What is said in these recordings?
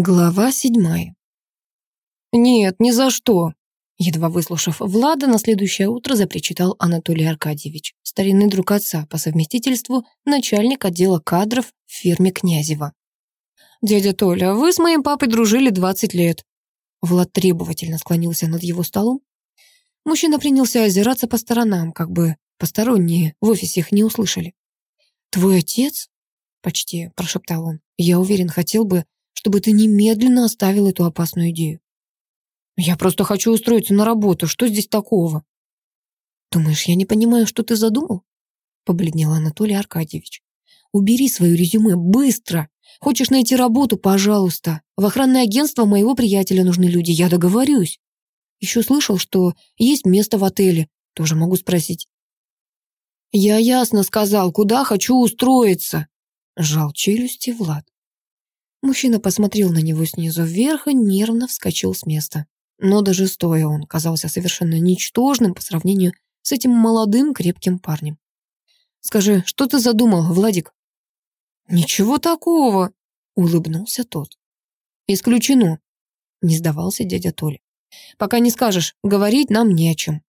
Глава седьмая. «Нет, ни за что!» Едва выслушав Влада, на следующее утро запричитал Анатолий Аркадьевич, старинный друг отца, по совместительству начальник отдела кадров в фирме Князева. «Дядя Толя, вы с моим папой дружили 20 лет». Влад требовательно склонился над его столом. Мужчина принялся озираться по сторонам, как бы посторонние в офисе их не услышали. «Твой отец?» — почти прошептал он. «Я уверен, хотел бы, чтобы ты немедленно оставил эту опасную идею. Я просто хочу устроиться на работу. Что здесь такого? Думаешь, я не понимаю, что ты задумал? Побледнел Анатолий Аркадьевич. Убери свое резюме быстро. Хочешь найти работу, пожалуйста. В охранное агентство моего приятеля нужны люди, я договорюсь. Еще слышал, что есть место в отеле. Тоже могу спросить. Я ясно сказал, куда хочу устроиться. Жал челюсти Влад. Мужчина посмотрел на него снизу вверх и нервно вскочил с места. Но даже стоя он казался совершенно ничтожным по сравнению с этим молодым крепким парнем. «Скажи, что ты задумал, Владик?» «Ничего такого», — улыбнулся тот. «Исключено», — не сдавался дядя Толя. «Пока не скажешь, говорить нам не о чем».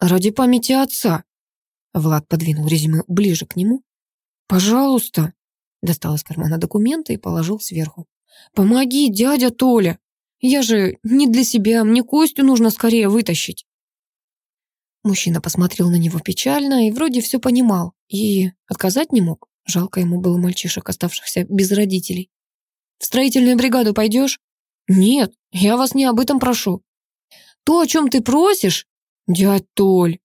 «Ради памяти отца», — Влад подвинул резюме ближе к нему. «Пожалуйста», Достал из кармана документы и положил сверху. «Помоги, дядя Толя! Я же не для себя, мне Костю нужно скорее вытащить!» Мужчина посмотрел на него печально и вроде все понимал, и отказать не мог. Жалко ему было мальчишек, оставшихся без родителей. «В строительную бригаду пойдешь?» «Нет, я вас не об этом прошу». «То, о чем ты просишь?» «Дядь Толь!»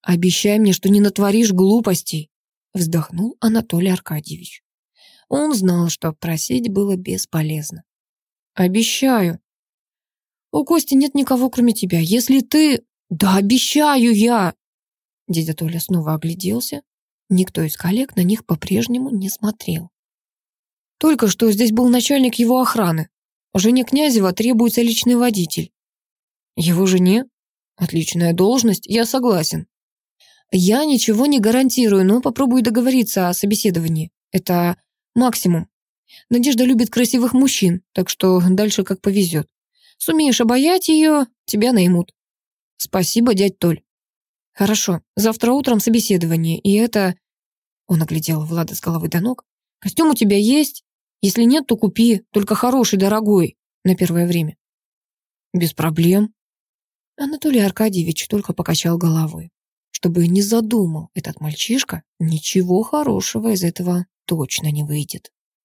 «Обещай мне, что не натворишь глупостей!» Вздохнул Анатолий Аркадьевич. Он знал, что просить было бесполезно. «Обещаю». «У Кости нет никого, кроме тебя. Если ты...» «Да обещаю я!» Дядя Толя снова огляделся. Никто из коллег на них по-прежнему не смотрел. Только что здесь был начальник его охраны. Жене Князева требуется личный водитель. Его жене? Отличная должность, я согласен. Я ничего не гарантирую, но попробую договориться о собеседовании. Это максимум. Надежда любит красивых мужчин, так что дальше как повезет. Сумеешь обаять ее, тебя наймут. Спасибо, дядь Толь. Хорошо, завтра утром собеседование, и это... Он оглядел Влада с головы до ног. Костюм у тебя есть? Если нет, то купи, только хороший, дорогой, на первое время. Без проблем. Анатолий Аркадьевич только покачал головой чтобы не задумал этот мальчишка, ничего хорошего из этого точно не выйдет.